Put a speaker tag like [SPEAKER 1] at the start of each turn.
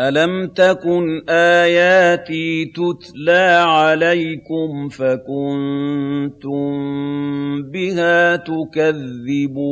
[SPEAKER 1] أَلَمْ تَكُنْ آيَاتِي تُتْلَىٰ عَلَيْكُمْ فَكُنتُم بِهَا تُكَذِّبُونَ